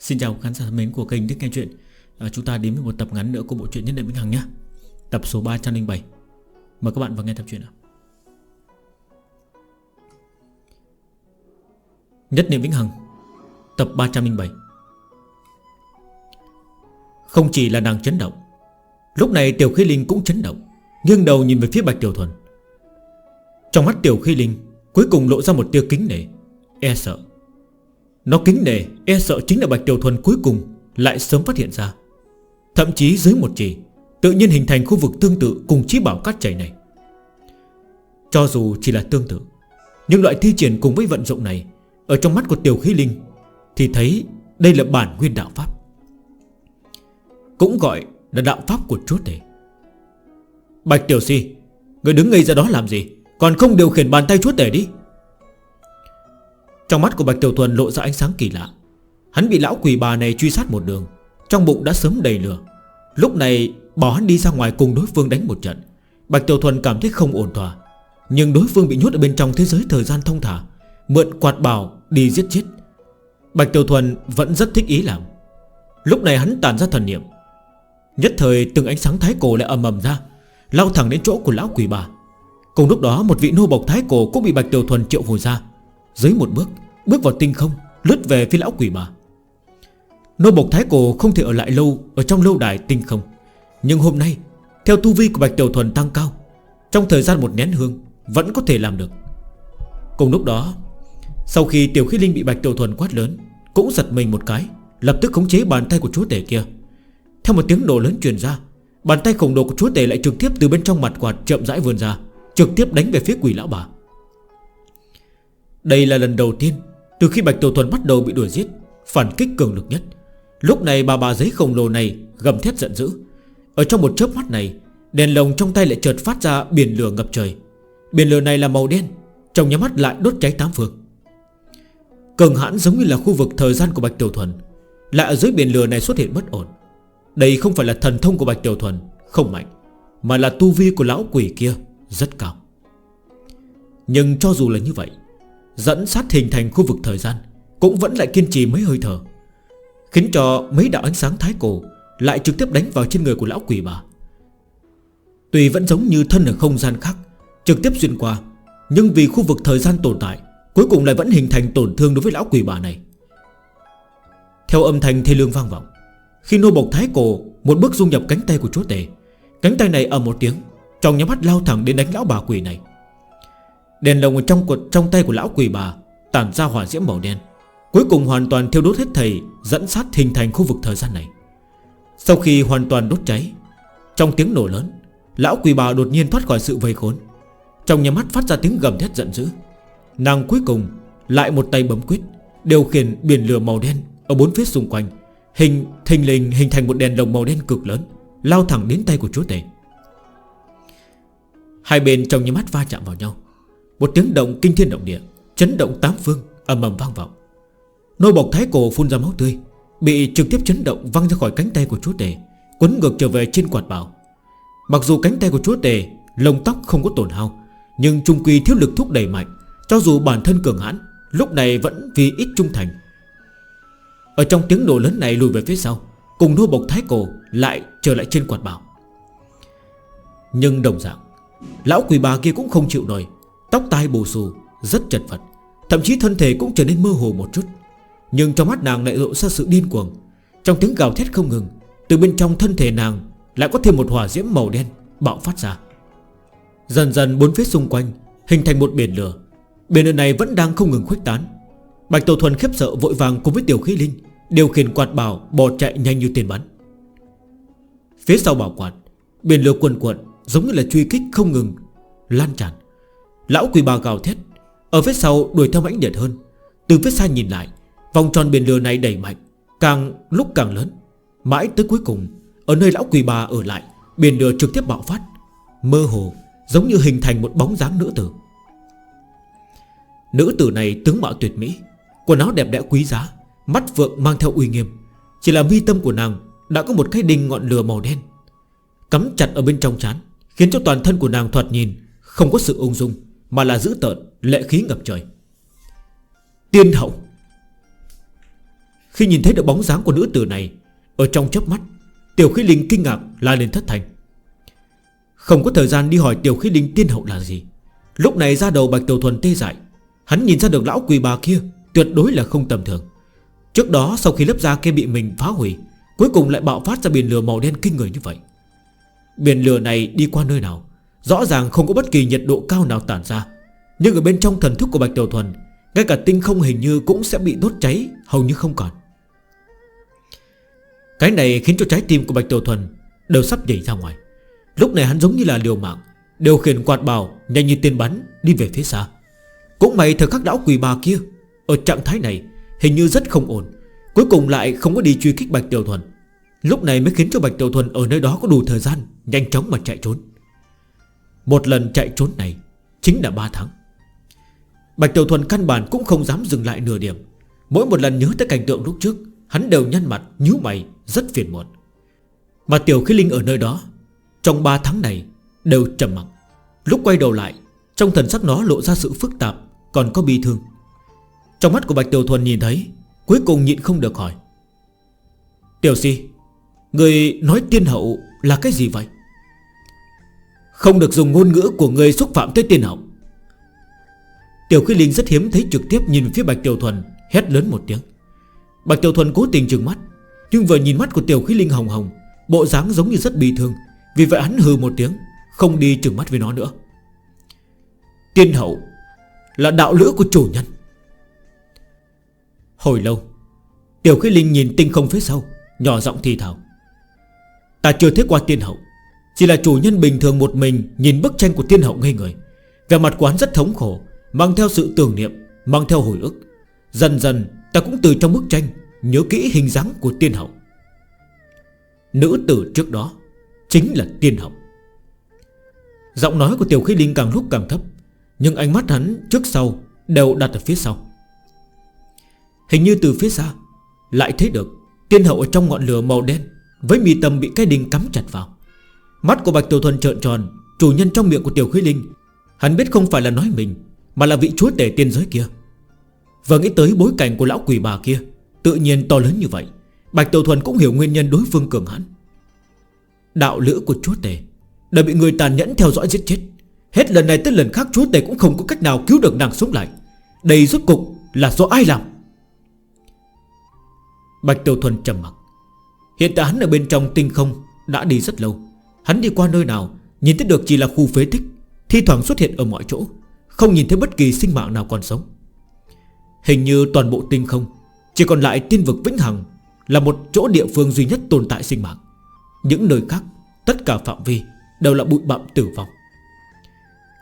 Xin chào khán giả thân mến của kênh Thích Nghe Chuyện. À, Chúng ta đến với một tập ngắn nữa của bộ truyện nhất Đại Vĩnh Hằng nhé. Tập số 307 Mời các bạn vào nghe tập truyện nào. Nhất Niệm Vĩnh Hằng Tập 307 Không chỉ là nàng chấn động Lúc này Tiểu Khí Linh cũng chấn động Nghiêng đầu nhìn về phía Bạch Tiểu Thuần. Trong mắt Tiểu Khí Linh Cuối cùng lộ ra một tia kính nể E sợ. Nó kính nề e sợ chính là Bạch Tiểu Thuần cuối cùng Lại sớm phát hiện ra. Thậm chí dưới một chỉ, Tự nhiên hình thành khu vực tương tự cùng trí bảo cát chảy này. Cho dù chỉ là tương tự, Nhưng loại thi triển cùng với vận dụng này Ở trong mắt của Tiểu Khí Linh Thì thấy đây là bản nguyên đạo pháp. Cũng gọi là đạo pháp của chúa tể. Bạch Tiểu Si Người đứng ngây ra đó làm gì? Còn không điều khiển bàn tay chúa tể đi. Trong mắt của Bạch Tiểu Thuần lộ ra ánh sáng kỳ lạ. Hắn bị lão quỷ bà này truy sát một đường, Trong bụng đã sớm đầy lửa. Lúc này bỏ hắn đi ra ngoài cùng đối phương đánh một trận. Bạch Tiểu Thuần cảm thấy không ổn thỏa. Nhưng đối phương bị nhốt ở bên trong thế giới thời gian thông thả, Mượn quạt bào đi giết chết. Bạch Tiểu Thuần vẫn rất thích ý làm. Lúc này hắn tàn ra thần niệm. Nhất thời từng ánh sáng thái cổ lại ầm ầm ra, Lao thẳng đến chỗ của lão quỷ bà. Cùng lúc đó, một vị nô bộc thái cổ cũng bị Bạch Tiểu Thuần triệu hồi ra. Dưới một bước Bước vào tinh không, Lướt về phía lão quỷ bà Nô bộc thái cổ không thể ở lại lâu Ở trong lâu đài tinh không. Nhưng hôm nay, Theo tu vi của Bạch Tiểu Thuần tăng cao, Trong thời gian một nén hương, Vẫn có thể làm được. Cùng lúc đó, Sau khi Tiểu Khí Linh bị Bạch Tiểu Thuần quát lớn, Cũng giật mình một cái, Lập tức khống chế bàn tay của chúa tể kia. Theo một tiếng nổ lớn truyền ra, Bàn tay khổng độ của chúa tể lại trực tiếp từ bên trong mặt quạt chậm rãi vươn ra, Trực tiếp đánh về phía quỷ lão bà. Đây là lần đầu tiên từ khi Bạch Tiểu Thuần bắt đầu bị đuổi giết, Phản kích cường lực nhất. Lúc này bà bà giấy khổng lồ này gầm thét giận dữ. Ở trong một chớp mắt này, Đèn lồng trong tay lại chợt phát ra biển lửa ngập trời. Biển lửa này là màu đen, Trong nhà mắt lại đốt cháy tám phương. Cường hãn giống như là khu vực thời gian của Bạch Tiểu Thuần, Lại ở dưới biển lửa này xuất hiện bất ổn. Đây không phải là thần thông của Bạch Tiểu Thuần, Không mạnh, Mà là tu vi của lão quỷ kia Rất cao. Nhưng cho dù là như vậy Dẫn sát hình thành khu vực thời gian, Cũng vẫn lại kiên trì mấy hơi thở, Khiến cho mấy đạo ánh sáng thái cổ Lại trực tiếp đánh vào trên người của lão quỷ bà. Tùy vẫn giống như thân ở không gian khác, Trực tiếp xuyên qua, Nhưng vì khu vực thời gian tồn tại, Cuối cùng lại vẫn hình thành tổn thương đối với lão quỷ bà này. Theo âm thanh thê lương vang vọng, Khi nô bộc thái cổ Một bước dung nhập cánh tay của chúa tể, Cánh tay này ở một tiếng, Trong nhắm mắt lao thẳng đến đánh lão bà quỷ này. Đèn lồng ở trong cột trong tay của lão quỷ bà Tản ra hỏa diễm màu đen, Cuối cùng hoàn toàn thiêu đốt hết thầy, Dẫn sát hình thành khu vực thời gian này. Sau khi hoàn toàn đốt cháy, Trong tiếng nổ lớn, Lão quỷ bà đột nhiên thoát khỏi sự vây khốn. Trong nhà mắt phát ra tiếng gầm thét giận dữ, Nàng cuối cùng lại một tay bấm quyết, Điều khiển biển lửa màu đen Ở bốn phía xung quanh, Hình thình lình hình thành một đèn lồng màu đen cực lớn, Lao thẳng đến tay của chúa tể. Hai bên trong những mắt va chạm vào nhau một tiếng động kinh thiên động địa, Chấn động tám phương ầm ầm vang vọng. Nô bọc thái cổ phun ra máu tươi, Bị trực tiếp chấn động văng ra khỏi cánh tay của chúa tể, Quấn ngược trở về trên quạt bảo. Mặc dù cánh tay của chúa tể, Lông tóc không có tổn hao, Nhưng trung quy thiếu lực thúc đẩy mạnh, Cho dù bản thân cường hãn, Lúc này vẫn vì ít trung thành. Ở trong tiếng nổ lớn này lùi về phía sau, Cùng nô bộc thái cổ lại trở lại trên quạt bảo. Nhưng đồng dạng, Lão quỷ bà kia cũng không chịu nổi Tóc tai bù xù, Rất chật vật. Thậm chí thân thể cũng trở nên mơ hồ một chút. Nhưng trong mắt nàng lại lộ ra sự điên cuồng. Trong tiếng gào thét không ngừng, Từ bên trong thân thể nàng Lại có thêm một hỏa diễm màu đen bạo phát ra. Dần dần bốn phía xung quanh Hình thành một biển lửa. Biển lửa này vẫn đang không ngừng khuếch tán. Bạch Tổ Thuần khiếp sợ vội vàng cùng với Tiểu Khí Linh Điều khiển quạt bảo bò chạy nhanh như tiền bắn. Phía sau bảo quạt, Biển lửa quần quận giống như là truy kích không ngừng Lan tràn. Lão quỳ bà gào thét. Ở phía sau đuổi theo mãnh liệt hơn. Từ phía xa nhìn lại, Vòng tròn biển lửa này đầy mạnh Càng lúc càng lớn. Mãi tới cuối cùng, Ở nơi lão quỳ bà ở lại, Biển lửa trực tiếp bạo phát. Mơ hồ, giống như hình thành một bóng dáng nữ tử. Nữ tử này tướng mạo tuyệt mỹ, Quần áo đẹp đẽ quý giá, Mắt vượng mang theo uy nghiêm. Chỉ là vi tâm của nàng Đã có một cái đinh ngọn lửa màu đen. Cắm chặt ở bên trong chán, Khiến cho toàn thân của nàng thoạt nhìn Không có sự ung dung. Mà là giữ tợn, lệ khí ngập trời. Tiên hậu, Khi nhìn thấy được bóng dáng của nữ tử này, Ở trong chớp mắt, Tiểu khí linh kinh ngạc la lên thất thành Không có thời gian đi hỏi tiểu khí linh tiên hậu là gì. Lúc này ra đầu bạch tiểu thuần tê dại, Hắn nhìn ra được lão quỳ bà kia Tuyệt đối là không tầm thường. Trước đó sau khi lớp da kia bị mình phá hủy, Cuối cùng lại bạo phát ra biển lửa màu đen kinh người như vậy. Biển lửa này đi qua nơi nào? Rõ ràng không có bất kỳ nhiệt độ cao nào tản ra. Nhưng ở bên trong thần thức của Bạch Tiểu Thuần, Ngay cả tinh không hình như cũng sẽ bị đốt cháy, Hầu như không còn. Cái này khiến cho trái tim của Bạch Tiểu Thuần Đều sắp nhảy ra ngoài. Lúc này hắn giống như là liều mạng, Điều khiển quạt bào, nhanh như tên bắn, Đi về phía xa. Cũng may thời khắc đảo quỳ bà kia, Ở trạng thái này, hình như rất không ổn. Cuối cùng lại không có đi truy kích Bạch Tiểu Thuần. Lúc này mới khiến cho Bạch Tiểu Thuần ở nơi đó có đủ thời gian, Nhanh chóng mà chạy trốn. Một lần chạy trốn này Chính là 3 tháng. Bạch Tiểu Thuần căn bản cũng không dám dừng lại nửa điểm. Mỗi một lần nhớ tới cảnh tượng lúc trước, Hắn đều nhăn mặt, nhíu mày, Rất phiền muộn. Mà Tiểu Khí Linh ở nơi đó, Trong 3 tháng này đều trầm mặc. Lúc quay đầu lại, Trong thần sắc nó lộ ra sự phức tạp, Còn có bi thương. Trong mắt của Bạch Tiểu Thuần nhìn thấy, Cuối cùng nhịn không được hỏi. Tiểu Si Người nói tiên hậu là cái gì vậy? Không được dùng ngôn ngữ của người xúc phạm tới tiên hậu. Tiểu Khí Linh rất hiếm thấy trực tiếp nhìn phía Bạch Tiểu Thuần, Hét lớn một tiếng. Bạch Tiểu Thuần cố tình trừng mắt, Nhưng vừa nhìn mắt của Tiểu Khí Linh hồng hồng, Bộ dáng giống như rất bị thương, Vì vậy hắn hừ một tiếng, Không đi trừng mắt với nó nữa. Tiên hậu Là đạo lữ của chủ nhân. Hồi lâu, Tiểu Khí Linh nhìn tinh không phía sau, Nhỏ giọng thì thảo Ta chưa thấy qua tiên hậu. Chỉ là chủ nhân bình thường một mình Nhìn bức tranh của thiên hậu ngây người. Về mặt quán rất thống khổ, Mang theo sự tưởng niệm, Mang theo hồi ức. Dần dần, ta cũng từ trong bức tranh Nhớ kỹ hình dáng của tiên hậu. Nữ tử trước đó Chính là tiên hậu. Giọng nói của tiểu khí linh càng lúc càng thấp, Nhưng ánh mắt hắn trước sau Đều đặt ở phía sau. Hình như từ phía xa Lại thấy được tiên hậu ở trong ngọn lửa màu đen Với mì tâm bị cái đinh cắm chặt vào. Mắt của Bạch Tiểu Thuần trợn tròn, Chủ nhân trong miệng của Tiểu Khí Linh. Hắn biết không phải là nói mình, Mà là vị chúa tể tiên giới kia. Và nghĩ tới bối cảnh của lão quỷ bà kia, Tự nhiên to lớn như vậy, Bạch Tiểu Thuần cũng hiểu nguyên nhân đối phương cường hãn. Đạo lữ của chúa tể, Đã bị người tàn nhẫn theo dõi giết chết. Hết lần này tới lần khác, chúa tể cũng không có cách nào cứu được nàng sống lại. Đây rốt cục là do ai làm? Bạch Tiểu Thuần trầm mặt Hiện tại hắn ở bên trong tinh không, Đã đi rất lâu. Hắn đi qua nơi nào, Nhìn thấy được chỉ là khu phế tích, Thi thoảng xuất hiện ở mọi chỗ, Không nhìn thấy bất kỳ sinh mạng nào còn sống. Hình như toàn bộ tinh không, Chỉ còn lại tiên vực Vĩnh Hằng Là một chỗ địa phương duy nhất tồn tại sinh mạng. Những nơi khác, Tất cả phạm vi đều là bụi bặm tử vong.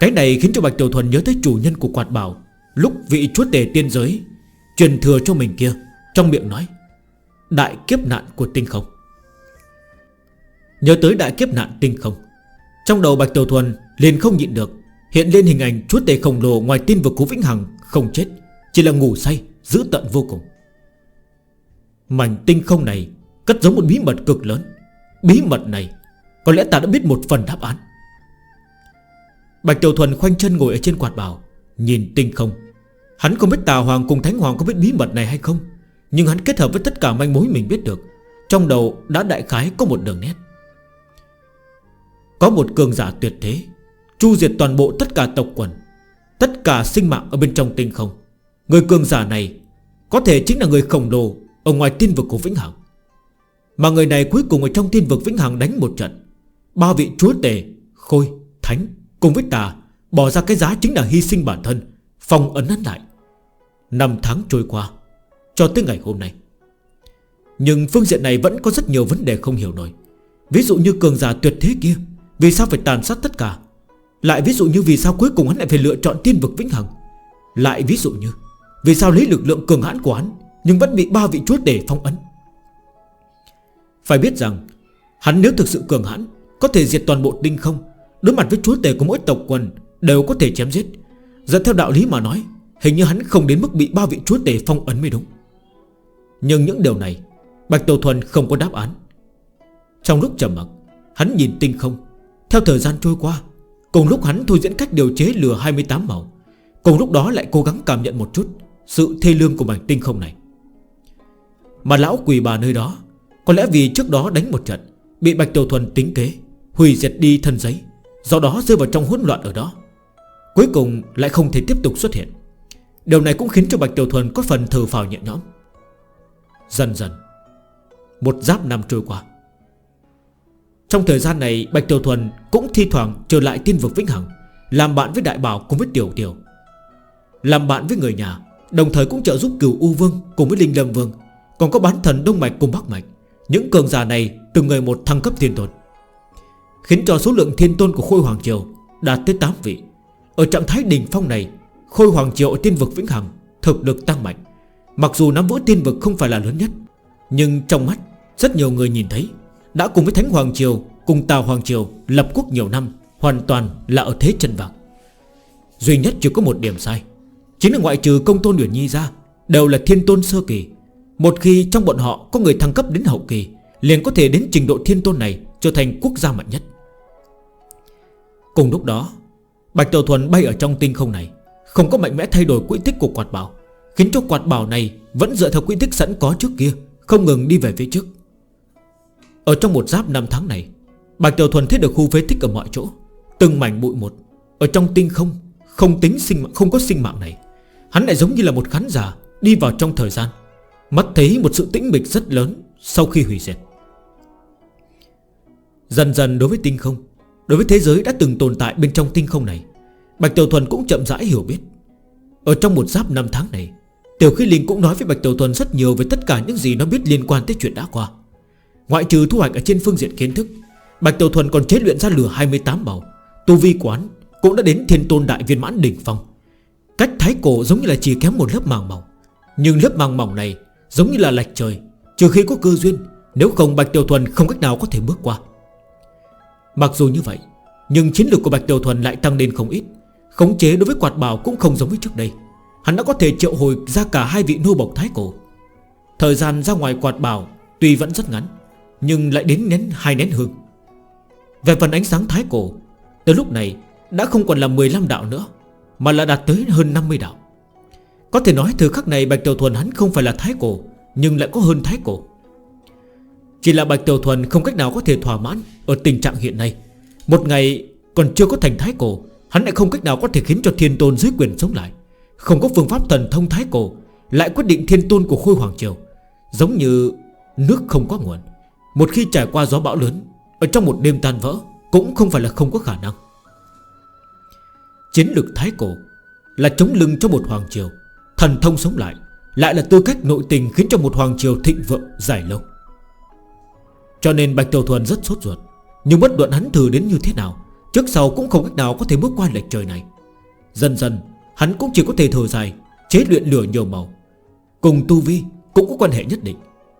Cái này khiến cho Bạch Tiểu Thuần nhớ tới chủ nhân của quạt bảo, Lúc vị chúa tể tiên giới Truyền thừa cho mình kia, Trong miệng nói, Đại kiếp nạn của tinh không. Nhớ tới đại kiếp nạn tinh không. Trong đầu Bạch Tiểu Thuần liền không nhịn được, Hiện lên hình ảnh chúa tể khổng lồ ngoài tin vực của Vĩnh Hằng Không chết, Chỉ là ngủ say Giữ tận vô cùng. Mảnh tinh không này Cất giống một bí mật cực lớn. Bí mật này Có lẽ ta đã biết một phần đáp án. Bạch Tiểu Thuần khoanh chân ngồi ở trên quạt bào, Nhìn tinh không. Hắn không biết Tà Hoàng cùng Thánh Hoàng có biết bí mật này hay không, Nhưng hắn kết hợp với tất cả manh mối mình biết được, Trong đầu đã đại khái có một đường nét. Có một cường giả tuyệt thế Chu diệt toàn bộ tất cả tộc quần Tất cả sinh mạng ở bên trong tinh không. Người cường giả này Có thể chính là người khổng lồ Ở ngoài tiên vực của Vĩnh Hằng. Mà người này cuối cùng ở trong tiên vực Vĩnh Hằng đánh một trận. Ba vị chúa tề Khôi, Thánh cùng với ta Bỏ ra cái giá chính là hy sinh bản thân Phòng ấn hắn lại. Năm tháng trôi qua Cho tới ngày hôm nay. Nhưng phương diện này vẫn có rất nhiều vấn đề không hiểu nổi. Ví dụ như cường giả tuyệt thế kia vì sao phải tàn sát tất cả? Lại ví dụ như vì sao cuối cùng hắn lại phải lựa chọn tiên vực vĩnh hằng? Lại ví dụ như Vì sao lấy lực lượng cường hãn của hắn Nhưng vẫn bị ba vị chúa tể phong ấn? Phải biết rằng, Hắn nếu thực sự cường hãn, Có thể diệt toàn bộ tinh không, Đối mặt với chúa tể của mỗi tộc quần Đều có thể chém giết. Dẫn theo đạo lý mà nói, Hình như hắn không đến mức bị ba vị chúa tể phong ấn mới đúng. Nhưng những điều này, Bạch Tổ Thuần không có đáp án. Trong lúc trầm mặc, Hắn nhìn tinh không theo thời gian trôi qua, Cùng lúc hắn thôi diễn cách điều chế lửa 28 màu, Cùng lúc đó lại cố gắng cảm nhận một chút Sự thê lương của mảnh tinh không này. Mà lão quỷ bà nơi đó, Có lẽ vì trước đó đánh một trận, Bị Bạch Tiểu Thuần tính kế, Hủy diệt đi thân giấy, Do đó rơi vào trong hỗn loạn ở đó. Cuối cùng lại không thể tiếp tục xuất hiện. Điều này cũng khiến cho Bạch Tiểu Thuần có phần thờ phào nhẹ nhõm. Dần dần, Một giáp năm trôi qua trong thời gian này, Bạch Tiểu Thuần cũng thi thoảng trở lại tiên vực Vĩnh Hằng, Làm bạn với Đại Bảo cùng với Tiểu Tiểu. Làm bạn với người nhà, Đồng thời cũng trợ giúp cửu U Vương cùng với Linh Lâm Vương. Còn có bán thần Đông Mạch cùng Bắc Mạch, Những cường giả này từng người một thăng cấp thiên tôn. Khiến cho số lượng thiên tôn của Khôi Hoàng Triều đạt tới 8 vị. Ở trạng thái đỉnh phong này, Khôi Hoàng Triều ở tiên vực Vĩnh Hằng Thực lực tăng mạnh. Mặc dù nắm vỡ tiên vực không phải là lớn nhất, Nhưng trong mắt rất nhiều người nhìn thấy đã cùng với Thánh Hoàng Triều, Cùng Tàu Hoàng Triều lập quốc nhiều năm, Hoàn toàn là ở thế chân vạc Duy nhất chỉ có một điểm sai, Chính là ngoại trừ công tôn Uyển Nhi ra, Đều là thiên tôn sơ kỳ. Một khi trong bọn họ có người thăng cấp đến hậu kỳ, Liền có thể đến trình độ thiên tôn này Trở thành quốc gia mạnh nhất. Cùng lúc đó, Bạch Tiểu Thuần bay ở trong tinh không này, Không có mạnh mẽ thay đổi quỹ tích của quạt bảo, Khiến cho quạt bảo này vẫn dựa theo quỹ tích sẵn có trước kia, Không ngừng đi về phía trước. Ở trong một giáp năm tháng này Bạch Tiểu Thuần thấy được khu phế tích ở mọi chỗ Từng mảnh bụi một. Ở trong tinh không Không tính sinh mạng, không có sinh mạng này Hắn lại giống như là một khán giả Đi vào trong thời gian Mắt thấy một sự tĩnh mịch rất lớn Sau khi hủy diệt. Dần dần đối với tinh không Đối với thế giới đã từng tồn tại bên trong tinh không này Bạch Tiểu Thuần cũng chậm rãi hiểu biết. Ở trong một giáp năm tháng này Tiểu Khí Linh cũng nói với Bạch Tiểu Thuần rất nhiều Về tất cả những gì nó biết liên quan tới chuyện đã qua. Ngoại trừ thu hoạch ở trên phương diện kiến thức, Bạch Tiểu Thuần còn chế luyện ra lửa 28 bầu Tu vi quán cũng đã đến thiên tôn đại viên mãn đỉnh phong. Cách thái cổ giống như là chỉ kém một lớp màng mỏng. Nhưng lớp màng mỏng này giống như là lạch trời, Trừ khi có cơ duyên, Nếu không Bạch Tiểu Thuần không cách nào có thể bước qua. Mặc dù như vậy, Nhưng chiến lược của Bạch Tiểu Thuần lại tăng lên không ít. Khống chế đối với quạt bảo cũng không giống với trước đây. Hắn đã có thể triệu hồi ra cả hai vị nô bộc thái cổ. Thời gian ra ngoài quạt bảo Tuy vẫn rất ngắn nhưng lại đến nén hai nén hương. Về phần ánh sáng thái cổ Tới lúc này đã không còn là 15 đạo nữa, Mà là đạt tới hơn 50 đạo. Có thể nói từ khắc này Bạch Tiểu Thuần hắn không phải là thái cổ, Nhưng lại có hơn thái cổ. Chỉ là Bạch Tiểu Thuần không cách nào có thể thỏa mãn Ở tình trạng hiện nay. Một ngày còn chưa có thành thái cổ, Hắn lại không cách nào có thể khiến cho thiên tôn dưới quyền sống lại. Không có phương pháp thần thông thái cổ, Lại quyết định thiên tôn của khôi hoàng triều, Giống như nước không có nguồn một khi trải qua gió bão lớn, Ở trong một đêm tan vỡ, Cũng không phải là không có khả năng. Chiến lược thái cổ Là chống lưng cho một hoàng triều, Thần thông sống lại Lại là tư cách nội tình khiến cho một hoàng triều thịnh vượng dài lâu. Cho nên Bạch Tiểu Thuần rất sốt ruột, Nhưng bất luận hắn thử đến như thế nào, Trước sau cũng không cách nào có thể bước qua lệch trời này. Dần dần, Hắn cũng chỉ có thể thở dài, Chế luyện lửa nhiều màu. Cùng tu vi cũng có quan hệ nhất định.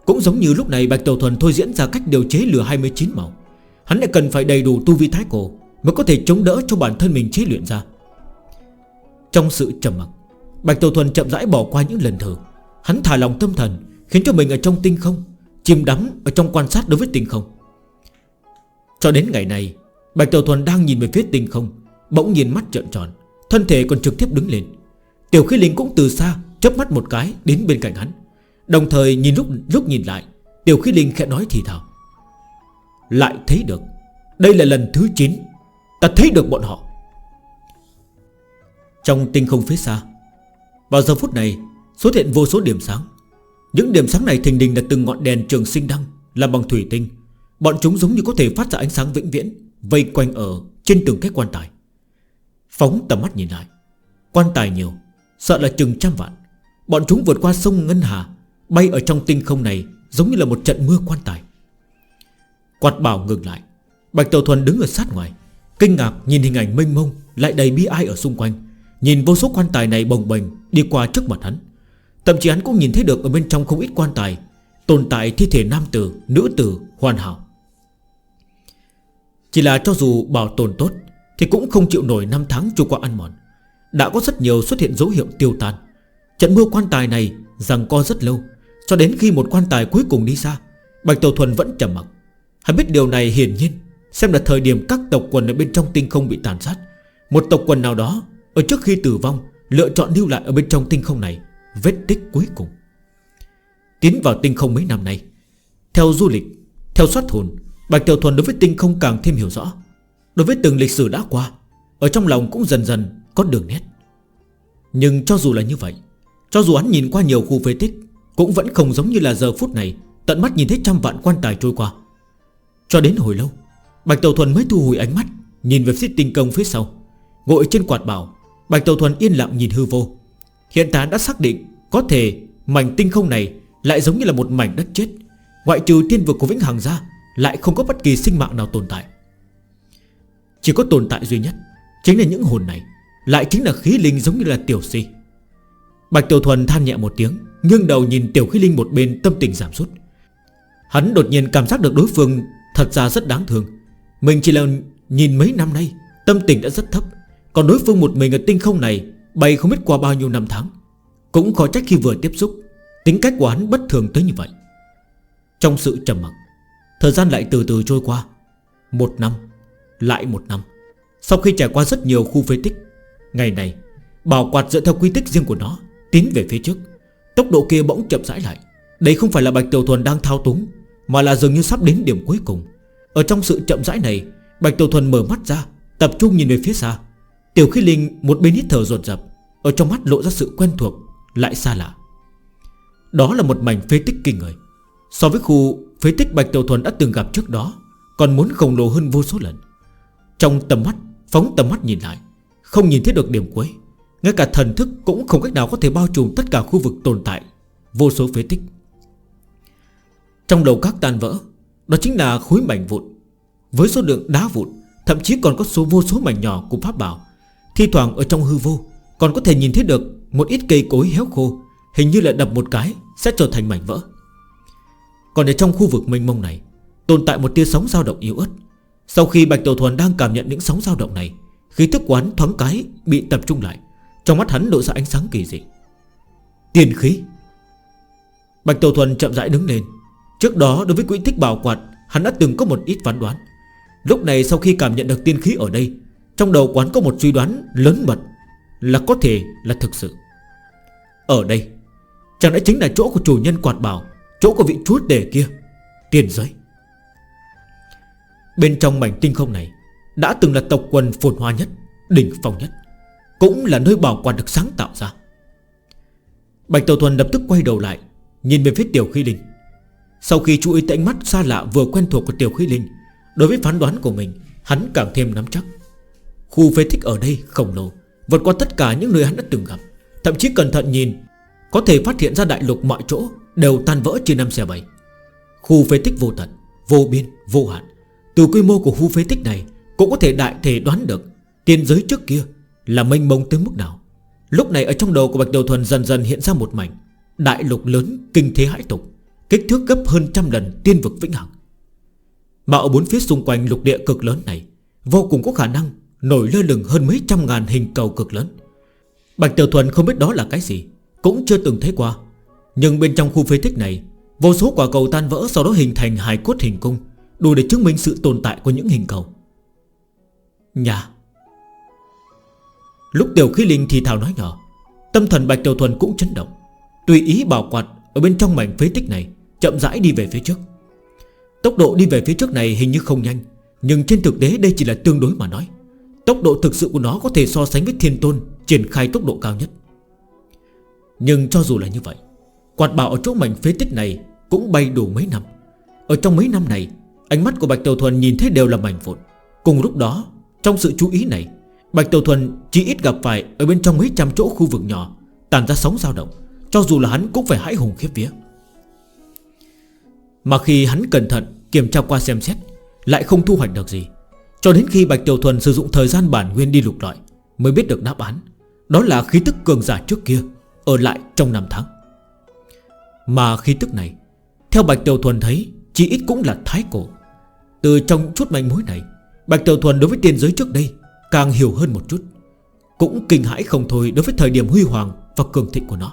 Cũng giống như lúc này Bạch Tiểu Thuần thôi diễn ra cách điều chế lửa 29 màu. Hắn lại cần phải đầy đủ tu vi thái cổ Mới có thể chống đỡ cho bản thân mình chế luyện ra. Trong sự trầm mặt Bạch Tiểu Thuần chậm rãi bỏ qua những lần thử Hắn thả lòng tâm thần, Khiến cho mình ở trong tinh không, Chìm đắm ở trong quan sát đối với tinh không. Cho đến ngày này, Bạch Tiểu Thuần đang nhìn về phía tinh không, Bỗng nhìn mắt trợn tròn, Thân thể còn trực tiếp đứng lên. Tiểu khí linh cũng từ xa chớp mắt một cái đến bên cạnh hắn. Đồng thời nhìn lúc lúc nhìn lại, Tiểu khí linh khẽ nói thì thào. Lại thấy được, Đây là lần thứ 9 Ta thấy được bọn họ. Trong tinh không phía xa, Vào giờ phút này, Xuất hiện vô số điểm sáng. Những điểm sáng này thình đình là từng ngọn đèn trường sinh đăng Làm bằng thủy tinh. Bọn chúng giống như có thể phát ra ánh sáng vĩnh viễn, Vây quanh ở trên từng cái quan tài. Phóng tầm mắt nhìn lại, Quan tài nhiều, Sợ là chừng trăm vạn. Bọn chúng vượt qua sông Ngân Hà Bay ở trong tinh không này Giống như là một trận mưa quan tài. Quạt bảo ngừng lại. Bạch Tiểu Thuần đứng ở sát ngoài Kinh ngạc nhìn hình ảnh mênh mông Lại đầy bi ai ở xung quanh. Nhìn vô số quan tài này bồng bềnh đi qua trước mặt hắn. Thậm chí hắn cũng nhìn thấy được ở bên trong không ít quan tài Tồn tại thi thể nam tử, nữ tử, hoàn hảo. Chỉ là cho dù bảo tồn tốt Thì cũng không chịu nổi năm tháng trôi qua ăn mòn. Đã có rất nhiều xuất hiện dấu hiệu tiêu tan. Trận mưa quan tài này rằng co rất lâu cho đến khi một quan tài cuối cùng đi ra Bạch Tiểu Thuần vẫn trầm mặc. Hắn biết điều này hiển nhiên Xem là thời điểm các tộc quần ở bên trong tinh không bị tàn sát. Một tộc quần nào đó Ở trước khi tử vong Lựa chọn lưu lại ở bên trong tinh không này Vết tích cuối cùng. Tiến vào tinh không mấy năm nay Theo du lịch, theo soát hồn Bạch Tiểu Thuần đối với tinh không càng thêm hiểu rõ. Đối với từng lịch sử đã qua Ở trong lòng cũng dần dần có đường nét. Nhưng cho dù là như vậy Cho dù hắn nhìn qua nhiều khu phế tích cũng vẫn không giống như là giờ phút này, Tận mắt nhìn thấy trăm vạn quan tài trôi qua. Cho đến hồi lâu, Bạch Tàu Thuần mới thu hồi ánh mắt, Nhìn về phía tinh công phía sau. Ngồi trên quạt bảo, Bạch Tàu Thuần yên lặng nhìn hư vô. Hiện tại đã xác định Có thể mảnh tinh không này Lại giống như là một mảnh đất chết. Ngoại trừ tiên vực của Vĩnh Hằng ra, Lại không có bất kỳ sinh mạng nào tồn tại. Chỉ có tồn tại duy nhất Chính là những hồn này, Lại chính là khí linh giống như là tiểu si. Bạch Tiểu Thuần than nhẹ một tiếng ngưng đầu nhìn Tiểu Khí Linh một bên, tâm tình giảm sút. Hắn đột nhiên cảm giác được đối phương Thật ra rất đáng thương. Mình chỉ là nhìn mấy năm nay, Tâm tình đã rất thấp. Còn đối phương một mình ở tinh không này Bay không biết qua bao nhiêu năm tháng. Cũng khó trách khi vừa tiếp xúc, Tính cách của hắn bất thường tới như vậy. Trong sự trầm mặc, Thời gian lại từ từ trôi qua. Một năm, Lại một năm. Sau khi trải qua rất nhiều khu phế tích, Ngày này, Bảo quạt dựa theo quy tích riêng của nó, Tiến về phía trước. Tốc độ kia bỗng chậm rãi lại. Đây không phải là Bạch Tiểu Thuần đang thao túng, Mà là dường như sắp đến điểm cuối cùng. Ở trong sự chậm rãi này, Bạch Tiểu Thuần mở mắt ra, Tập trung nhìn về phía xa. Tiểu khí linh một bên hít thở ruột rập Ở trong mắt lộ ra sự quen thuộc, Lại xa lạ. Đó là một mảnh phế tích kinh người. So với khu phế tích Bạch Tiểu Thuần đã từng gặp trước đó, Còn muốn khổng lồ hơn vô số lần. Trong tầm mắt, Phóng tầm mắt nhìn lại, Không nhìn thấy được điểm cuối. Ngay cả thần thức cũng không cách nào có thể bao trùm tất cả khu vực tồn tại. Vô số phế tích. Trong đầu các tan vỡ, Đó chính là khối mảnh vụn. Với số lượng đá vụn, Thậm chí còn có số vô số mảnh nhỏ của pháp bảo, Thi thoảng ở trong hư vô, Còn có thể nhìn thấy được một ít cây cối héo khô, Hình như là đập một cái Sẽ trở thành mảnh vỡ. Còn ở trong khu vực mênh mông này, Tồn tại một tia sóng dao động yếu ớt. Sau khi Bạch Tiểu Thuần đang cảm nhận những sóng dao động này, Khí thức quán thoáng cái bị tập trung lại. Trong mắt hắn lộ ra ánh sáng kỳ dị. Tiền khí. Bạch Tiểu Thuần chậm rãi đứng lên. Trước đó, đối với quỹ tích bảo quạt, Hắn đã từng có một ít phán đoán. Lúc này, sau khi cảm nhận được tiên khí ở đây, Trong đầu quán có một suy đoán lớn mật Là có thể là thực sự. Ở đây, Chẳng lẽ chính là chỗ của chủ nhân quạt bảo, Chỗ của vị chúa tể kia? Tiền giới. Bên trong mảnh tinh không này Đã từng là tộc quần phồn hoa nhất, Đỉnh phong nhất. Cũng là nơi bảo quản được sáng tạo ra. Bạch Tàu Thuần lập tức quay đầu lại Nhìn về phía Tiểu Khí Linh. Sau khi chú ý tới ánh mắt xa lạ vừa quen thuộc của Tiểu Khí Linh Đối với phán đoán của mình Hắn càng thêm nắm chắc. Khu phế tích ở đây khổng lồ Vượt qua tất cả những nơi hắn đã từng gặp Thậm chí cẩn thận nhìn Có thể phát hiện ra đại lục mọi chỗ Đều tan vỡ trên năm xe 7 Khu phế tích vô tận, vô biên, vô hạn. Từ quy mô của khu phế tích này Cũng có thể đại thể đoán được Tiền giới trước kia là mênh mông tới mức nào. Lúc này ở trong đầu của Bạch tiểu Thuần dần dần hiện ra một mảnh, Đại lục lớn, kinh thế hải tục, Kích thước gấp hơn trăm lần tiên vực vĩnh hằng. Mà ở bốn phía xung quanh lục địa cực lớn này, Vô cùng có khả năng Nổi lơ lửng hơn mấy trăm ngàn hình cầu cực lớn. Bạch Tiểu Thuần không biết đó là cái gì, Cũng chưa từng thấy qua. Nhưng bên trong khu phế tích này, Vô số quả cầu tan vỡ sau đó hình thành hài cốt hình cung, Đủ để chứng minh sự tồn tại của những hình cầu. Nhà Lúc Tiểu Khí Linh thì thảo nói nhỏ, Tâm thần Bạch Tiểu Thuần cũng chấn động. Tùy ý bảo quạt ở bên trong mảnh phế tích này, Chậm rãi đi về phía trước. Tốc độ đi về phía trước này hình như không nhanh, Nhưng trên thực tế đây chỉ là tương đối mà nói. Tốc độ thực sự của nó có thể so sánh với thiên tôn, Triển khai tốc độ cao nhất. Nhưng cho dù là như vậy, Quạt bảo ở chỗ mảnh phế tích này Cũng bay đủ mấy năm. Ở trong mấy năm này, Ánh mắt của Bạch Tiểu Thuần nhìn thấy đều là mảnh vụn. Cùng lúc đó, Trong sự chú ý này Bạch Tiểu Thuần chỉ ít gặp phải Ở bên trong mấy trăm chỗ khu vực nhỏ Tàn ra sóng dao động Cho dù là hắn cũng phải hãi hùng khiếp vía. Mà khi hắn cẩn thận Kiểm tra qua xem xét Lại không thu hoạch được gì. Cho đến khi Bạch Tiểu Thuần sử dụng thời gian bản nguyên đi lục loại, Mới biết được đáp án Đó là khí tức cường giả trước kia Ở lại trong năm tháng. Mà khí tức này Theo Bạch Tiểu Thuần thấy Chỉ ít cũng là thái cổ. Từ trong chút manh mối này Bạch Tiểu Thuần đối với tiền giới trước đây Càng hiểu hơn một chút, Cũng kinh hãi không thôi đối với thời điểm huy hoàng Và cường thịnh của nó.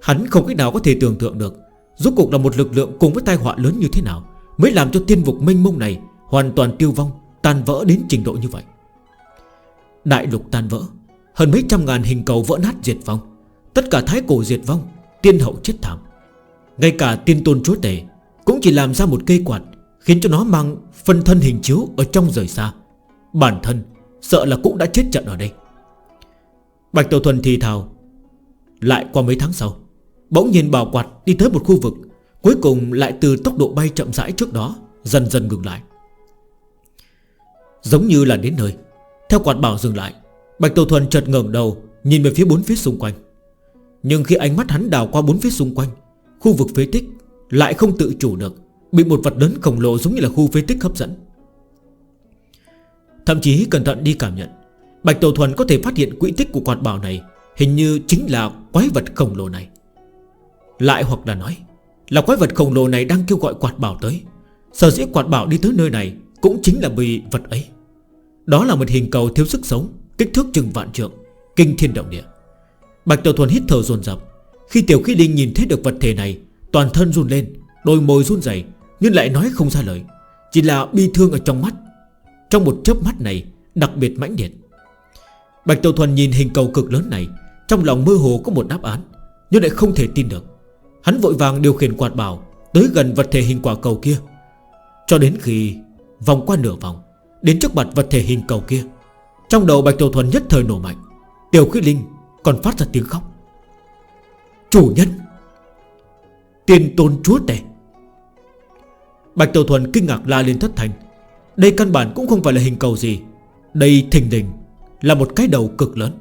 Hắn không cách nào có thể tưởng tượng được Rốt cuộc là một lực lượng cùng với tai họa lớn như thế nào Mới làm cho thiên vực mênh mông này Hoàn toàn tiêu vong, Tan vỡ đến trình độ như vậy. Đại lục tan vỡ, Hơn mấy trăm ngàn hình cầu vỡ nát diệt vong, Tất cả thái cổ diệt vong, Tiên hậu chết thảm. Ngay cả tiên tôn chúa tể Cũng chỉ làm ra một cây quạt Khiến cho nó mang phân thân hình chiếu Ở trong rời xa. Bản thân, Sợ là cũng đã chết trận ở đây. Bạch Tiểu Thuần thì thào, Lại qua mấy tháng sau, Bỗng nhiên bảo quạt đi tới một khu vực, Cuối cùng lại từ tốc độ bay chậm rãi trước đó Dần dần ngừng lại. Giống như là đến nơi, Theo quạt bảo dừng lại, Bạch Tiểu Thuần chợt ngẩng đầu Nhìn về phía bốn phía xung quanh. Nhưng khi ánh mắt hắn đào qua bốn phía xung quanh, Khu vực phế tích lại không tự chủ được, Bị một vật lớn khổng lồ giống như là khu phế tích hấp dẫn. Thậm chí cẩn thận đi cảm nhận. Bạch Tổ Thuần có thể phát hiện quỹ tích của quạt bảo này Hình như chính là quái vật khổng lồ này. Lại hoặc là nói, Là quái vật khổng lồ này đang kêu gọi quạt bảo tới. Sở dĩ quạt bảo đi tới nơi này Cũng chính là vì vật ấy. Đó là một hình cầu thiếu sức sống, Kích thước chừng vạn trượng, Kinh thiên động địa. Bạch Tiểu Thuần hít thở dồn dập. Khi Tiểu Khí Linh nhìn thấy được vật thể này, Toàn thân run lên, Đôi môi run dày Nhưng lại nói không ra lời. Chỉ là bi thương ở trong mắt trong một chớp mắt này, Đặc biệt mãnh liệt. Bạch Tiểu Thuần nhìn hình cầu cực lớn này, Trong lòng mơ hồ có một đáp án, Nhưng lại không thể tin được. Hắn vội vàng điều khiển quạt bảo Tới gần vật thể hình quả cầu kia. Cho đến khi vòng qua nửa vòng, Đến trước mặt vật thể hình cầu kia, Trong đầu Bạch Tiểu Thuần nhất thời nổ mạnh. Tiểu khuyết Linh còn phát ra tiếng khóc. Chủ nhân! Tiên tôn chúa tể! Bạch Tiểu Thuần kinh ngạc la lên thất thành. Đây căn bản cũng không phải là hình cầu gì. Đây thình đình Là một cái đầu cực lớn.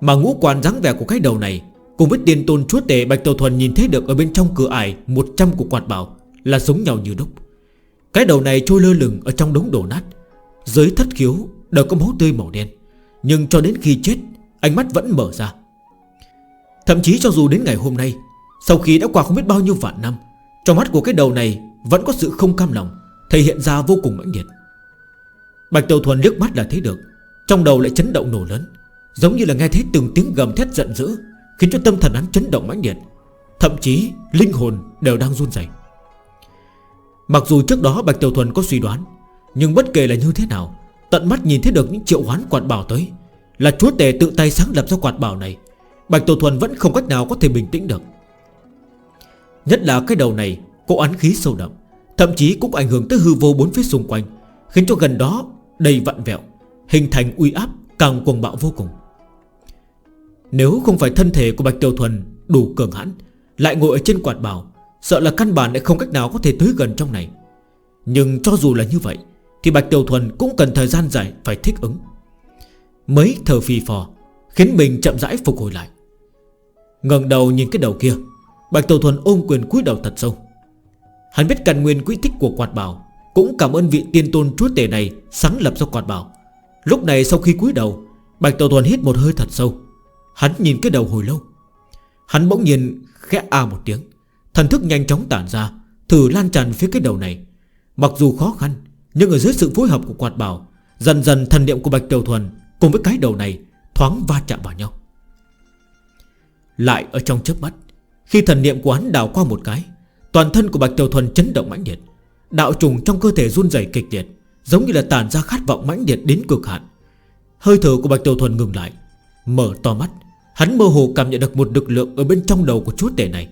Mà ngũ quan dáng vẻ của cái đầu này, Cùng với tiền tôn chúa tệ Bạch Tàu Thuần nhìn thấy được ở bên trong cửa ải 100 của quạt bảo Là giống nhau như đúc. Cái đầu này trôi lơ lửng ở trong đống đổ nát. Dưới thất khiếu đều có máu tươi màu đen. Nhưng cho đến khi chết, Ánh mắt vẫn mở ra. Thậm chí cho dù đến ngày hôm nay, Sau khi đã qua không biết bao nhiêu vạn năm, Trong mắt của cái đầu này vẫn có sự không cam lòng. Thể hiện ra vô cùng mãnh liệt. Bạch Tiểu Thuần nước mắt là thấy được, Trong đầu lại chấn động nổ lớn, Giống như là nghe thấy từng tiếng gầm thét giận dữ, Khiến cho tâm thần hắn chấn động mãnh liệt, Thậm chí linh hồn đều đang run rẩy. Mặc dù trước đó Bạch Tiểu Thuần có suy đoán, Nhưng bất kể là như thế nào, Tận mắt nhìn thấy được những triệu hoán quạt bảo tới, Là chúa tể tự tay sáng lập ra quạt bảo này, Bạch Tiểu Thuần vẫn không cách nào có thể bình tĩnh được. Nhất là cái đầu này Cô án khí sâu đậm. Thậm chí cũng ảnh hưởng tới hư vô bốn phía xung quanh, Khiến cho gần đó đầy vặn vẹo, Hình thành uy áp càng cuồng bạo vô cùng. Nếu không phải thân thể của Bạch Tiểu Thuần đủ cường hãn, Lại ngồi ở trên quạt bào, Sợ là căn bản lại không cách nào có thể tới gần trong này. Nhưng cho dù là như vậy, Thì Bạch Tiểu Thuần cũng cần thời gian dài phải thích ứng. Mấy thờ phì phò Khiến mình chậm rãi phục hồi lại. Ngẩng đầu nhìn cái đầu kia, Bạch Tiểu Thuần ôm quyền cúi đầu thật sâu. Hắn biết càn nguyên quỹ tích của quạt bảo, Cũng cảm ơn vị tiên tôn chúa tể này Sáng lập ra quạt bảo. Lúc này sau khi cúi đầu, Bạch Tàu Thuần hít một hơi thật sâu. Hắn nhìn cái đầu hồi lâu. Hắn bỗng nhiên khẽ a một tiếng, Thần thức nhanh chóng tản ra, Thử lan tràn phía cái đầu này. Mặc dù khó khăn, Nhưng ở dưới sự phối hợp của quạt bảo, Dần dần thần niệm của Bạch Tiểu Thuần Cùng với cái đầu này thoáng va chạm vào nhau. Lại ở trong chớp mắt, Khi thần niệm của hắn đào qua một cái Toàn thân của Bạch Tiểu Thuần chấn động mãnh liệt. Đạo trùng trong cơ thể run dày kịch liệt, Giống như là tàn ra khát vọng mãnh liệt đến cực hạn. Hơi thở của Bạch Tiểu Thuần ngừng lại, Mở to mắt. Hắn mơ hồ cảm nhận được một lực lượng Ở bên trong đầu của chúa tể này.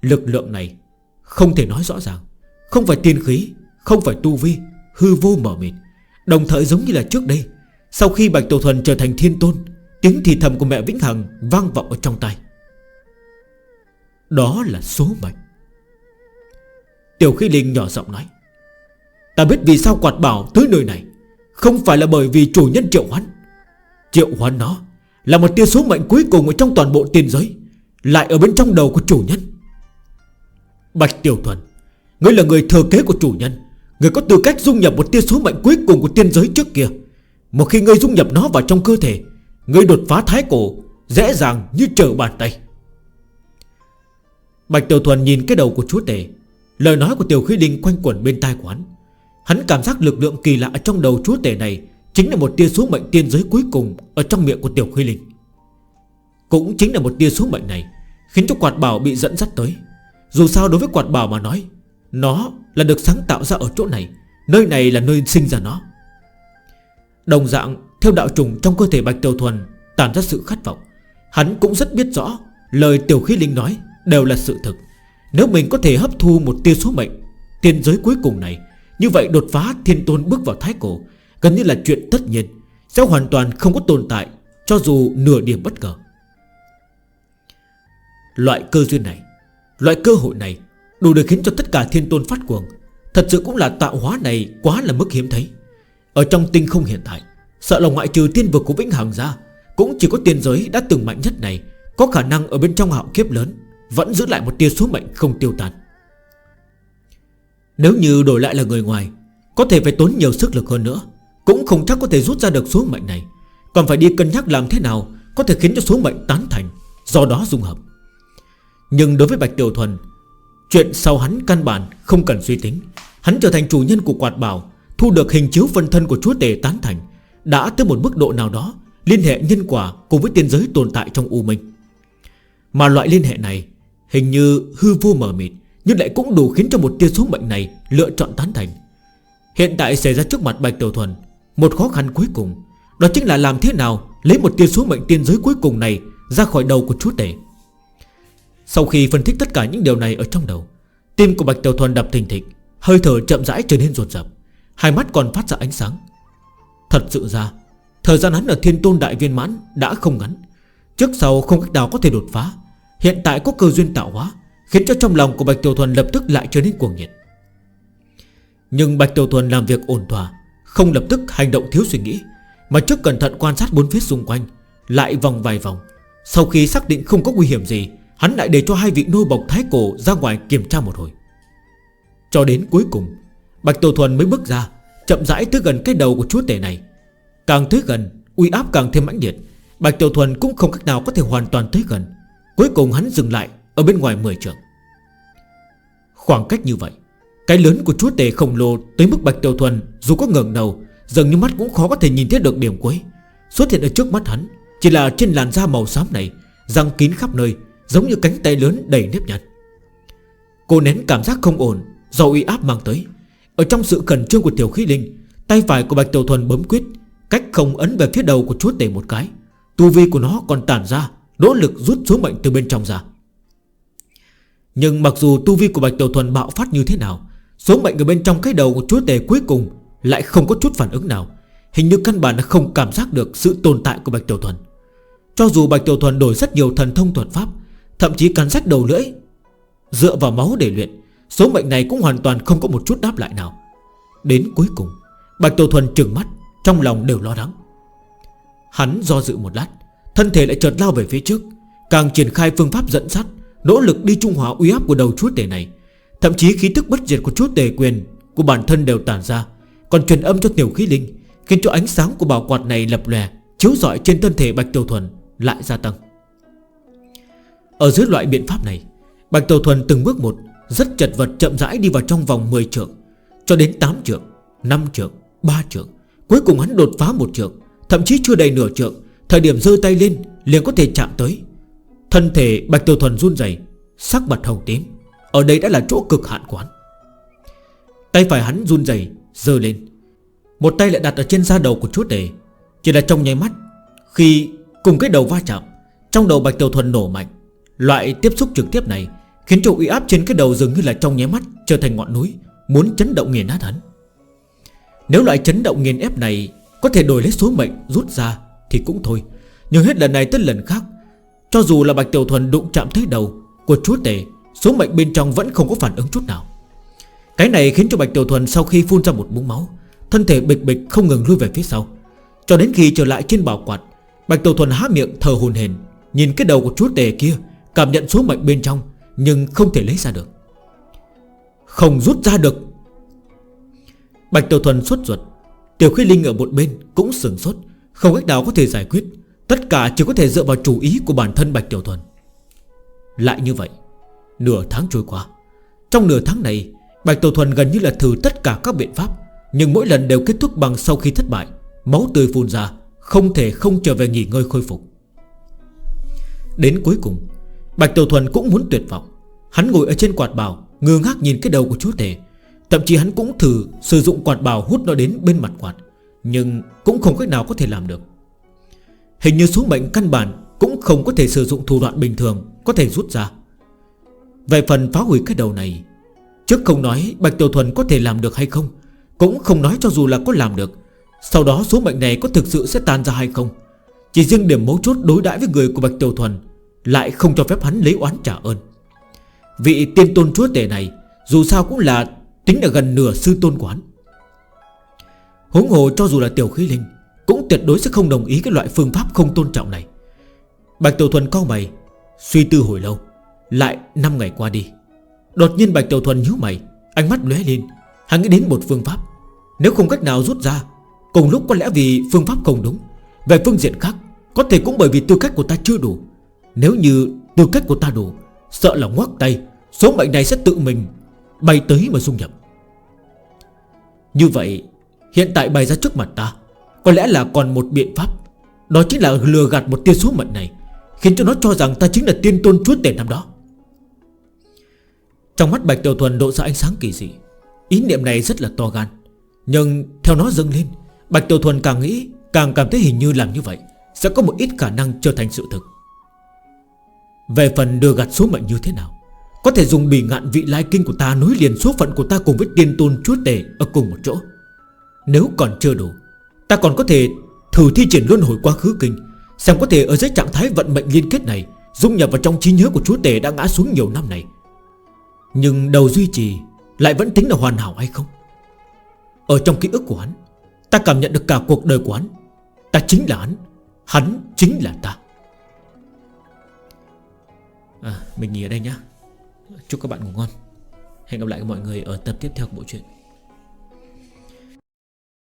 Lực lượng này không thể nói rõ ràng. Không phải tiên khí, Không phải tu vi, Hư vô mở mịt. Đồng thời giống như là trước đây, Sau khi Bạch Tiểu Thuần trở thành thiên tôn, Tiếng thì thầm của mẹ Vĩnh Hằng vang vọng ở trong tay Đó là số mệnh. Tiểu khi Linh nhỏ giọng nói, Ta biết vì sao quạt bảo tới nơi này, Không phải là bởi vì chủ nhân triệu hoán. Triệu hoán nó Là một tia số mệnh cuối cùng ở trong toàn bộ tiền giới, Lại ở bên trong đầu của chủ nhân. Bạch Tiểu Thuần, Ngươi là người thừa kế của chủ nhân, Ngươi có tư cách dung nhập một tia số mệnh cuối cùng của tiên giới trước kia. Một khi ngươi dung nhập nó vào trong cơ thể, Ngươi đột phá thái cổ, Dễ dàng như trở bàn tay. Bạch Tiểu Thuần nhìn cái đầu của chúa tể Lời nói của Tiểu Khí Linh quanh quẩn bên tai quán. Hắn cảm giác lực lượng kỳ lạ trong đầu chúa tể này Chính là một tia số mệnh tiên giới cuối cùng Ở trong miệng của Tiểu Khí Linh Cũng chính là một tia số mệnh này Khiến cho quạt bảo bị dẫn dắt tới. Dù sao đối với quạt bảo mà nói, Nó là được sáng tạo ra ở chỗ này, Nơi này là nơi sinh ra nó. Đồng dạng, theo đạo trùng trong cơ thể Bạch Tiểu Thuần Tàn ra sự khát vọng, Hắn cũng rất biết rõ Lời Tiểu Khí Linh nói đều là sự thực. Nếu mình có thể hấp thu một tia số mệnh, Tiên giới cuối cùng này, Như vậy đột phá thiên tôn bước vào thái cổ, Gần như là chuyện tất nhiên, Sẽ hoàn toàn không có tồn tại, Cho dù nửa điểm bất ngờ. Loại cơ duyên này, Loại cơ hội này Đủ để khiến cho tất cả thiên tôn phát cuồng. Thật sự cũng là tạo hóa này quá là mức hiếm thấy. Ở trong tinh không hiện tại, Sợ lòng ngoại trừ tiên vực của Vĩnh Hằng ra, Cũng chỉ có tiên giới đã từng mạnh nhất này, Có khả năng ở bên trong hạo kiếp lớn. Vẫn giữ lại một tia số mệnh không tiêu tan. Nếu như đổi lại là người ngoài, Có thể phải tốn nhiều sức lực hơn nữa, Cũng không chắc có thể rút ra được số mệnh này. Còn phải đi cân nhắc làm thế nào Có thể khiến cho số mệnh tán thành, Do đó dung hợp. Nhưng đối với Bạch Tiểu Thuần, Chuyện sau hắn căn bản không cần suy tính. Hắn trở thành chủ nhân của quạt bảo, Thu được hình chiếu phân thân của chúa tể tán thành, Đã tới một mức độ nào đó, Liên hệ nhân quả cùng với tiên giới tồn tại trong U Minh. Mà loại liên hệ này Hình như hư vô mở mịt, Nhưng lại cũng đủ khiến cho một tia số mệnh này Lựa chọn tán thành. Hiện tại xảy ra trước mặt Bạch Tiểu Thuần, Một khó khăn cuối cùng, Đó chính là làm thế nào lấy một tia số mệnh tiên giới cuối cùng này Ra khỏi đầu của chúa tể. Sau khi phân tích tất cả những điều này ở trong đầu, Tim của Bạch Tiểu Thuần đập thình thịch, Hơi thở chậm rãi trở nên ruột rập, Hai mắt còn phát ra ánh sáng. Thật sự ra, Thời gian hắn ở thiên tôn đại viên mãn đã không ngắn, Trước sau không cách nào có thể đột phá. Hiện tại có cơ duyên tạo hóa, Khiến cho trong lòng của Bạch Tiểu Thuần lập tức lại trở nên cuồng nhiệt. Nhưng Bạch Tiểu Thuần làm việc ổn thỏa, Không lập tức hành động thiếu suy nghĩ, Mà trước cẩn thận quan sát bốn phía xung quanh, Lại vòng vài vòng. Sau khi xác định không có nguy hiểm gì, Hắn lại để cho hai vị nô bọc thái cổ ra ngoài kiểm tra một hồi. Cho đến cuối cùng, Bạch Tiểu Thuần mới bước ra, Chậm rãi tới gần cái đầu của chúa tể này. Càng tới gần, Uy áp càng thêm mãnh liệt. Bạch Tiểu Thuần cũng không cách nào có thể hoàn toàn tới gần. Cuối cùng hắn dừng lại Ở bên ngoài 10 trường. Khoảng cách như vậy, Cái lớn của chúa tể khổng lồ tới mức Bạch Tiểu Thuần Dù có ngờn đầu, Dường như mắt cũng khó có thể nhìn thấy được điểm cuối. Xuất hiện ở trước mắt hắn Chỉ là trên làn da màu xám này, Răng kín khắp nơi, Giống như cánh tay lớn đầy nếp nhặt Cô nén cảm giác không ổn Do uy áp mang tới. Ở trong sự khẩn trương của Tiểu Khí Linh, Tay phải của Bạch Tiểu Thuần bấm quyết, Cách không ấn về phía đầu của chúa tể một cái. Tu vi của nó còn tản ra Nỗ lực rút số mệnh từ bên trong ra. Nhưng mặc dù tu vi của Bạch Tiểu Thuần bạo phát như thế nào, Số mệnh ở bên trong cái đầu của chúa tể cuối cùng Lại không có chút phản ứng nào. Hình như căn bản không cảm giác được sự tồn tại của Bạch Tiểu Thuần. Cho dù Bạch Tiểu Thuần đổi rất nhiều thần thông thuật pháp, Thậm chí cắn rách đầu lưỡi, Dựa vào máu để luyện, Số mệnh này cũng hoàn toàn không có một chút đáp lại nào. Đến cuối cùng, Bạch Tiểu Thuần trừng mắt, Trong lòng đều lo lắng. Hắn do dự một lát Thân thể lại chợt lao về phía trước Càng triển khai phương pháp dẫn sắt Nỗ lực đi trung hóa uy áp của đầu chúa tể này. Thậm chí khí tức bất diệt của chúa tể quyền Của bản thân đều tản ra Còn truyền âm cho tiểu khí linh Khiến cho ánh sáng của bảo quạt này lập lè Chiếu rọi trên thân thể Bạch Tiểu Thuần lại gia tăng. Ở dưới loại biện pháp này Bạch Tiểu Thuần từng bước một Rất chật vật chậm rãi đi vào trong vòng 10 trượng Cho đến 8 trượng 5 trượng, 3 trượng Cuối cùng hắn đột phá một trượng Thậm chí chưa đầy nửa trượng Thời điểm rơi tay lên, liền có thể chạm tới. Thân thể Bạch Tiểu Thuần run dày Sắc mặt hồng tím. Ở đây đã là chỗ cực hạn quán Tay phải hắn run dày dơ lên. Một tay lại đặt ở trên da đầu của chúa tể. Chỉ là trong nháy mắt, Khi cùng cái đầu va chạm, Trong đầu Bạch Tiểu Thuần nổ mạnh. Loại tiếp xúc trực tiếp này Khiến cho uy áp trên cái đầu dường như là trong nháy mắt Trở thành ngọn núi, Muốn chấn động nghiền nát hắn. Nếu loại chấn động nghiền ép này Có thể đổi lấy số mệnh rút ra thì cũng thôi. Nhưng hết lần này tới lần khác, Cho dù là Bạch Tiểu Thuần đụng chạm tới đầu Của chúa tể, Số mệnh bên trong vẫn không có phản ứng chút nào. Cái này khiến cho Bạch Tiểu Thuần sau khi phun ra một búng máu, Thân thể bịch bịch không ngừng lui về phía sau. Cho đến khi trở lại trên bảo quạt, Bạch Tiểu Thuần há miệng thờ hồn hền Nhìn cái đầu của chúa tể kia, Cảm nhận số mệnh bên trong, Nhưng không thể lấy ra được. Không rút ra được. Bạch Tiểu Thuần xuất ruột, Tiểu Khí Linh ở một bên cũng sửng sốt. Không cách nào có thể giải quyết. Tất cả chỉ có thể dựa vào chủ ý của bản thân Bạch Tiểu Thuần. Lại như vậy, Nửa tháng trôi qua. Trong nửa tháng này, Bạch Tiểu Thuần gần như là thử tất cả các biện pháp, Nhưng mỗi lần đều kết thúc bằng sau khi thất bại, Máu tươi phun ra, Không thể không trở về nghỉ ngơi khôi phục. Đến cuối cùng, Bạch Tiểu Thuần cũng muốn tuyệt vọng. Hắn ngồi ở trên quạt bào, Ngơ ngác nhìn cái đầu của chú thể Thậm chí hắn cũng thử sử dụng quạt bào hút nó đến bên mặt quạt. Nhưng cũng không cách nào có thể làm được. Hình như số mệnh căn bản Cũng không có thể sử dụng thủ đoạn bình thường Có thể rút ra. Về phần phá hủy cái đầu này, Trước không nói Bạch Tiểu Thuần có thể làm được hay không, Cũng không nói cho dù là có làm được, Sau đó số mệnh này có thực sự sẽ tan ra hay không. Chỉ riêng điểm mấu chốt đối đãi với người của Bạch Tiểu Thuần Lại không cho phép hắn lấy oán trả ơn. Vị tiên tôn chúa tể này Dù sao cũng là Tính là gần nửa sư tôn quán Huống hồ cho dù là tiểu khí linh, Cũng tuyệt đối sẽ không đồng ý cái loại phương pháp không tôn trọng này. Bạch Tiểu Thuần co mày, Suy tư hồi lâu, Lại 5 ngày qua đi. Đột nhiên Bạch Tiểu Thuần nhíu mày, Ánh mắt lóe lên, Hắn nghĩ đến một phương pháp. Nếu không cách nào rút ra, Cùng lúc có lẽ vì phương pháp không đúng, Về phương diện khác, Có thể cũng bởi vì tư cách của ta chưa đủ. Nếu như tư cách của ta đủ, Sợ là ngoắc tay, Số mệnh này sẽ tự mình bay tới mà dung nhập. Như vậy Hiện tại bày ra trước mặt ta, Có lẽ là còn một biện pháp. Đó chính là lừa gạt một tia số mệnh này, Khiến cho nó cho rằng ta chính là tiên tôn chúa tể năm đó. Trong mắt Bạch Tiểu Thuần độ ra ánh sáng kỳ dị. Ý niệm này rất là to gan, Nhưng theo nó dâng lên, Bạch Tiểu Thuần càng nghĩ, Càng cảm thấy hình như làm như vậy Sẽ có một ít khả năng trở thành sự thực. Về phần đưa gạt số mệnh như thế nào, Có thể dùng bì ngạn vị lai kinh của ta Nối liền số phận của ta cùng với tiên tôn chúa tể Ở cùng một chỗ. Nếu còn chưa đủ Ta còn có thể thử thi triển luân hồi quá khứ kinh Xem có thể ở dưới trạng thái vận mệnh liên kết này Dung nhập vào trong trí nhớ của chúa tể đã ngã xuống nhiều năm này. Nhưng đầu duy trì Lại vẫn tính là hoàn hảo hay không? Ở trong ký ức của hắn Ta cảm nhận được cả cuộc đời của hắn. Ta chính là hắn Hắn chính là ta. À, Mình nghỉ ở đây nhé Chúc các bạn ngủ ngon. Hẹn gặp lại mọi người ở tập tiếp theo của bộ truyện.